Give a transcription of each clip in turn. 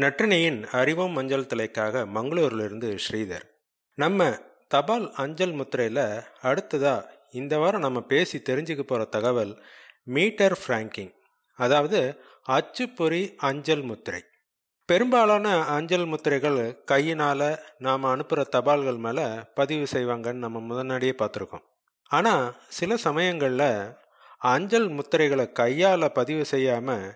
நற்றினையின் அறிவோம் அஞ்சல் தலைக்காக மங்களூரிலிருந்து ஸ்ரீதர். நம்ம தபால் அஞ்சல் முத்திரையில் அடுத்ததா இந்த வாரம் நம்ம பேசி தெரிஞ்சுக்க போகிற தகவல் மீட்டர் ஃப்ராங்கிங் அதாவது அச்சுப்பொறி அஞ்சல் முத்திரை. பெரும்பாலான அஞ்சல் முத்திரைகள் கையினால் நாம் அனுப்புகிற தபால்கள் மேலே பதிவு செய்வாங்கன்னு நம்ம முன்னாடியே பார்த்துருக்கோம். ஆனால் சில சமயங்களில் அஞ்சல் முத்திரைகளை கையால் பதிவு செய்யாமல்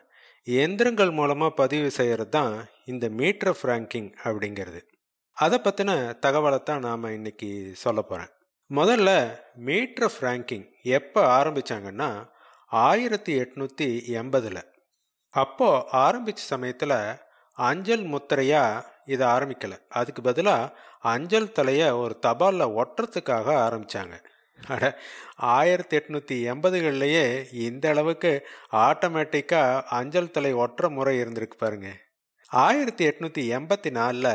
எந்திரங்கள் மூலமாக பதிவு செய்கிறது தான் இந்த மீட்டர் ஃப்ராங்கிங் அப்படிங்கிறது. அதை பற்றின தகவலை தான் நாம் இன்னைக்கு சொல்ல போகிறேன் முதல்ல மீட்டர் ஃப்ராங்கிங் எப்போ ஆரம்பித்தாங்கன்னா ஆயிரத்தி எட்நூற்றி எண்பதில். அப்போது ஆரம்பித்த சமயத்தில் அஞ்சல் முத்திரையாக இதை ஆரம்பிக்கலை. அதுக்கு பதிலாக அஞ்சல் தலையை ஒரு தபாலில் ஒட்டுறதுக்காக ஆரம்பித்தாங்க அட ஆயிரத்தி எட்நூற்றி எண்பதுகள்லையே இந்த அளவுக்கு ஆட்டோமேட்டிக்காக அஞ்சல் தலை ஒற்ற முறை இருந்திருக்கு பாருங்க. ஆயிரத்தி எட்நூற்றி எண்பத்தி நாலில்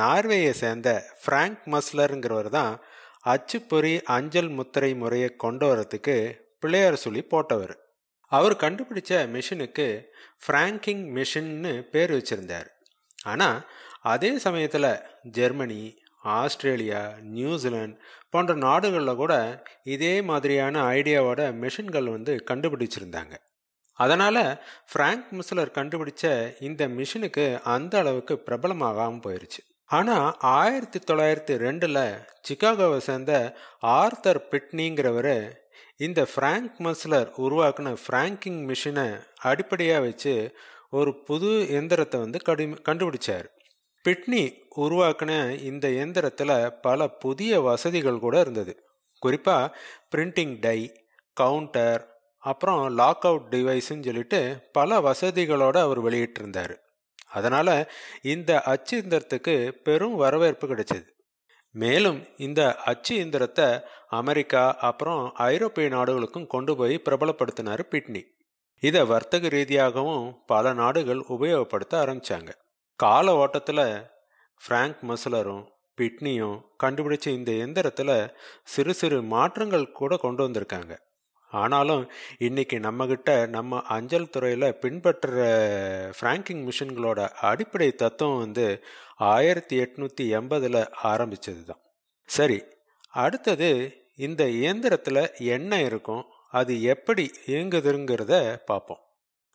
நார்வேயை சேர்ந்த ஃப்ராங்க் மஸ்லருங்கிறவர் தான் அச்சுப்பொறி அஞ்சல் முத்திரை முறையை கொண்டு வரத்துக்கு பிள்ளையார் சொல்லி போட்டவர். அவர் கண்டுபிடிச்ச மிஷினுக்கு ஃப்ராங்கிங் மிஷின்னு பேர் வச்சிருந்தார். ஆனால் அதே சமயத்தில் ஜெர்மனி ஆஸ்திரேலியா நியூசிலாந்து போன்ற நாடுகளில் கூட இதே மாதிரியான ஐடியாவோட மிஷின்கள் வந்து கண்டுபிடிச்சிருந்தாங்க. அதனால் ஃப்ராங்க் முஸ்லர் கண்டுபிடிச்ச இந்த மிஷினுக்கு அந்த அளவுக்கு பிரபலமாகாமல் போயிருச்சு. ஆனால் ஆயிரத்தி தொள்ளாயிரத்தி ரெண்டில் சிகாகோவை சேர்ந்த ஆர்த்தர் பிட்னிங்கிறவர் இந்த ஃப்ராங்க் மஸ்லர் உருவாக்கின ஃப்ராங்கிங் மிஷினை அடிப்படையாக வச்சு ஒரு புது எந்திரத்தை வந்து கடு கண்டுபிடிச்சார். பிட்னி உருவாக்கின இந்த இயந்திரத்தில் பல புதிய வசதிகள் கூட இருந்தது. குறிப்பாக பிரிண்டிங் டை கவுண்டர் அப்புறம் லாக் அவுட் டிவைஸ்ன்னு சொல்லிட்டு பல வசதிகளோடு அவர் வெளியிட்டிருந்தார். அதனால் இந்த அச்சு இயந்திரத்துக்கு பெரும் வரவேற்பு கிடைச்சது. மேலும் இந்த அச்சு இயந்திரத்தை அமெரிக்கா அப்புறம் ஐரோப்பிய நாடுகளுக்கும் கொண்டு போய் பிரபலப்படுத்தினார் பிட்னி. இதை வர்த்தக ரீதியாகவும் பல நாடுகள் உபயோகப்படுத்த ஆரம்பித்தாங்க கால ஓட்டத்தில் ஃப்ராங்க் மசலரும் பிட்னியும் கண்டுபிடிச்ச இந்த எந்திரத்தில் சிறு சிறு மாற்றங்கள் கூட கொண்டு வந்திருக்காங்க. ஆனாலும் இன்னைக்கு நம்மக்கிட்ட நம்ம அஞ்சல் துறையில் பின்பற்றுற ஃப்ராங்கிங் மிஷின்களோட அடிப்படை தத்துவம் வந்து ஆயிரத்தி எட்நூற்றி எண்பதில் ஆரம்பித்தது தான் சரி அடுத்தது இந்த இயந்திரத்தில் என்ன இருக்கும் அது எப்படி இயங்குதுங்கிறத பார்ப்போம்.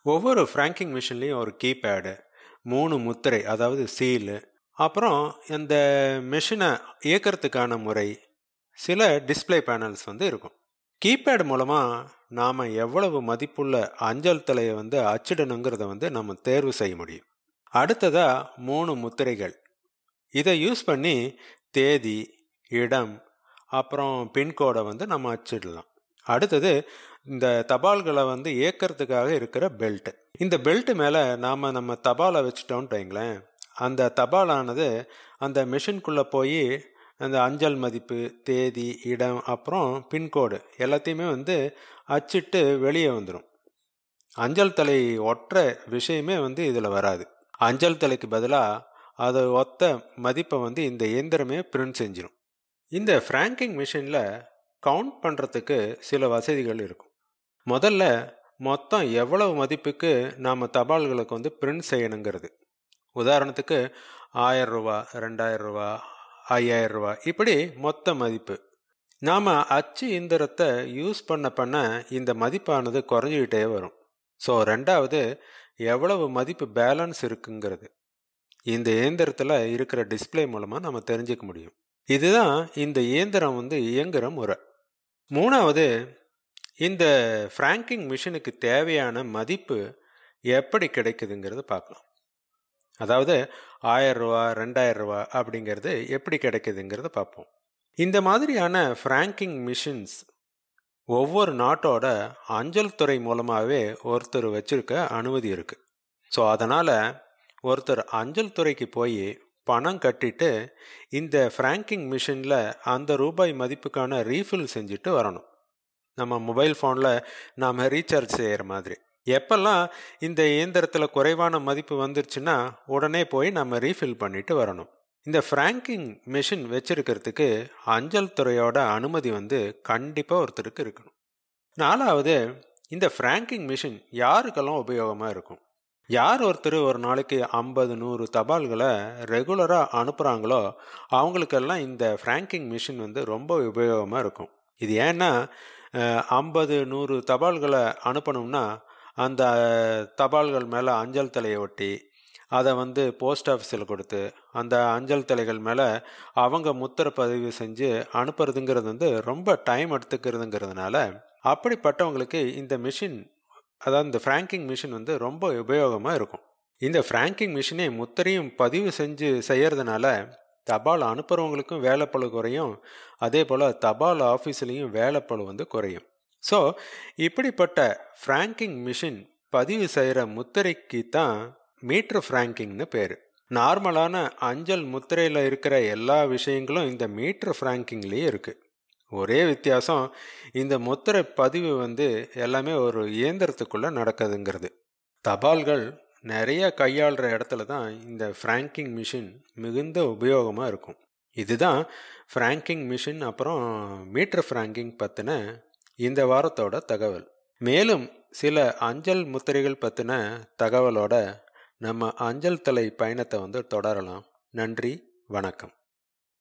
ஒவ்வொரு ஃப்ராங்கிங் மிஷின்லேயும் ஒரு கீபேடு மூணு முத்திரை அதாவது சீலு அப்புறம் இந்த மிஷினை இயக்கிறதுக்கான முறை சில டிஸ்பிளே பேனல்ஸ் வந்து இருக்கும். கீபேட் மூலமாக நாம் எவ்வளவு மதிப்புள்ள அஞ்சல் தலையை வந்து அச்சிடணுங்கிறத வந்து நம்ம தேர்வு செய்ய முடியும். அடுத்ததாக மூணு முத்திரைகள். இதை யூஸ் பண்ணி தேதி இடம் அப்புறம் பின்கோடை வந்து நம்ம அச்சிடலாம். அடுத்தது இந்த தபால்களை வந்து இயக்கிறதுக்காக இருக்கிற பெல்ட் இந்த பெல்ட் மேலே நாம் நம்ம தபாலை வச்சுட்டோம்னு வைங்களேன் அந்த தபாலானது அந்த மிஷின்குள்ளே போய் அந்த அஞ்சல் மதிப்பு தேதி இடம் அப்புறம் பின்கோடு எல்லாத்தையுமே வந்து அச்சிட்டு வெளியே வந்துடும் அஞ்சல் தலை ஒற்ற விஷயமே வந்து இதில் வராது. அஞ்சல் தலைக்கு பதிலாக அதை ஒத்த மதிப்பை வந்து இந்த இயந்திரமே பிரிண்ட் செஞ்சிடும் இந்த ஃப்ராங்கிங் மிஷினில் கவுண்ட் பண்ணுறதுக்கு சில வசதிகள் இருக்கும். முதல்ல மொத்தம் எவ்வளவு மதிப்புக்கு நாம் தபால்களுக்கு வந்து பிரிண்ட் செய்யணுங்கிறது. உதாரணத்துக்கு ஆயிரம் ரூபா ரெண்டாயிரம் ரூபா ஐயாயிரம் ரூபா இப்படி மொத்த மதிப்பு. நாம் அச்சு இயந்திரத்தை யூஸ் பண்ண பண்ண இந்த மதிப்பானது குறைஞ்சிக்கிட்டே வரும். ஸோ ரெண்டாவது எவ்வளவு மதிப்பு பேலன்ஸ் இருக்குங்கிறது. இந்த இயந்திரத்தில் இருக்கிற டிஸ்பிளே மூலமாக நம்ம தெரிஞ்சுக்க முடியும். இதுதான் இந்த இயந்திரம் வந்து இயங்குகிற முறை. மூணாவது இந்த ஃப்ராங்கிங் மிஷினுக்கு தேவையான மதிப்பு எப்படி கிடைக்குதுங்கிறத பார்க்கலாம். அதாவது ஆயரூவா ரெண்டாயிரரூவா ரெண்டாயிரம் ரூபா அப்படிங்கிறது எப்படி கிடைக்குதுங்கிறத பார்ப்போம். இந்த மாதிரியான ஃப்ராங்கிங் மிஷின்ஸ் ஒவ்வொரு நாட்டோட அஞ்சல் துறை மூலமாகவே ஒருத்தர் வச்சுருக்க அனுமதி இருக்குது ஸோ அதனால் ஒருத்தர் அஞ்சல் துறைக்கு போய் பணம் கட்டிட்டு இந்த ஃப்ராங்கிங் மிஷினில் அந்த ரூபாய் மதிப்புக்கான ரீஃபில் செஞ்சுட்டு வரணும். நம்ம மொபைல் ஃபோனில் நாம் ரீசார்ஜ் செய்கிற மாதிரி. எப்பெல்லாம் இந்த இயந்திரத்தில் குறைவான மதிப்பு வந்துருச்சுன்னா உடனே போய் நம்ம ரீஃபில் பண்ணிட்டு வரணும். இந்த ஃப்ராங்கிங் மிஷின் வச்சிருக்கிறதுக்கு அஞ்சல் துறையோட அனுமதி வந்து கண்டிப்பாக ஒருத்தருக்கு இருக்கணும். நாலாவது இந்த ஃப்ராங்கிங் மிஷின் யாருக்கெல்லாம் உபயோகமாக இருக்கும்? யார் ஒருத்தர் ஒரு நாளைக்கு ஐம்பது நூறு தபால்களை ரெகுலராக அனுப்புகிறாங்களோ அவங்களுக்கெல்லாம் இந்த ஃப்ராங்கிங் மிஷின் வந்து ரொம்ப உபயோகமாக இருக்கும். இது ஏன்னா ஐம்பது நூறு தபால்களை அனுப்பணும்னா அந்த தபால்கள் மேலே அஞ்சல் தலையை ஒட்டி அதை வந்து போஸ்ட் ஆஃபீஸில் கொடுத்து அந்த அஞ்சல் தலைகள் மேலே அவங்க முத்திரை பதிவு செஞ்சு அனுப்புறதுங்கிறது வந்து ரொம்ப டைம் எடுத்துக்கிறதுங்கிறதுனால அப்படிப்பட்டவங்களுக்கு இந்த மிஷின் அதாவது இந்த ஃப்ராங்கிங் மிஷின் வந்து ரொம்ப உபயோகமாக இருக்கும். இந்த ஃப்ராங்கிங் மிஷினை முத்திரையும் பதிவு செஞ்சு செய்கிறதுனால தபால் அனுப்புகிறவங்களுக்கும் வேலைப்பழு குறையும். அதே போல் தபால் ஆஃபீஸ்லேயும் வேலைப்பழு வந்து குறையும். ஸோ இப்படிப்பட்ட ஃப்ராங்கிங் மிஷின் பதிவு செய்கிற முத்திரைக்கு தான் மீட்டர் ஃப்ராங்கிங்னு பேர். நார்மலான அஞ்சல் முத்திரையில் இருக்கிற எல்லா விஷயங்களும் இந்த மீட்டர் ஃப்ராங்கிங்லேயே இருக்குது ஒரே வித்தியாசம் இந்த முத்திரை பதிவு வந்து எல்லாமே ஒரு இயந்திரத்துக்குள்ளே நடக்குதுங்கிறது. தபால்கள் நிறைய கையாளுற இடத்துல தான் இந்த ஃப்ராங்கிங் மிஷின் மிகுந்த உபயோகமாக இருக்கும். இதுதான் ஃப்ராங்கிங் மிஷின் அப்புறம் மீட்டர் ஃப்ராங்கிங் பற்றின இந்த வாரத்தோட தகவல். மேலும் சில அஞ்சல் முத்திரைகள் பற்றின தகவலோட நம்ம அஞ்சல் தலை பயணத்தை வந்து தொடரலாம். நன்றி வணக்கம்.